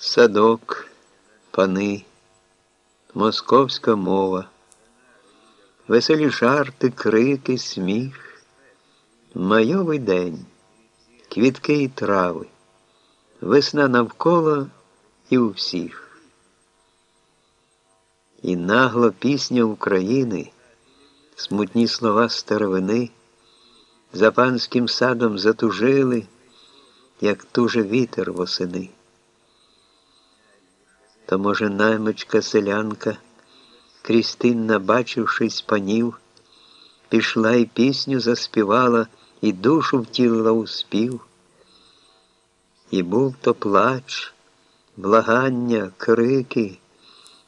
Садок, пани, московська мова, веселі жарти, крики, сміх, майовий день, квітки і трави, весна навколо і у всіх. І нагло пісня України, смутні слова старовини, за панським садом затужили, як туже вітер восени то, може, наймичка селянка, Крістинна, бачившись панів, пішла і пісню заспівала, і душу втілила у спів. І був то плач, благання, крики,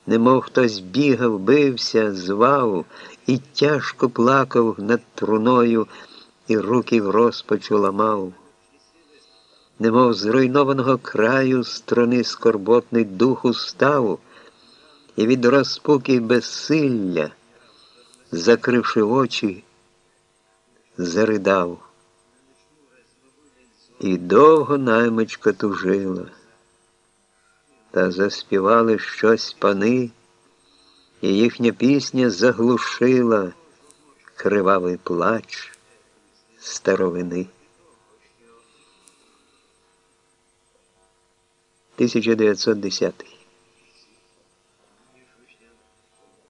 немов хтось бігав, бився, звав і тяжко плакав над труною, і руки в розпачу ламав немов зруйнованого краю строни скорботний дух устав, і від розпуки безсилля, закривши очі, заридав. І довго наймичка тужила, та заспівали щось пани, і їхня пісня заглушила кривавий плач старовини. 1910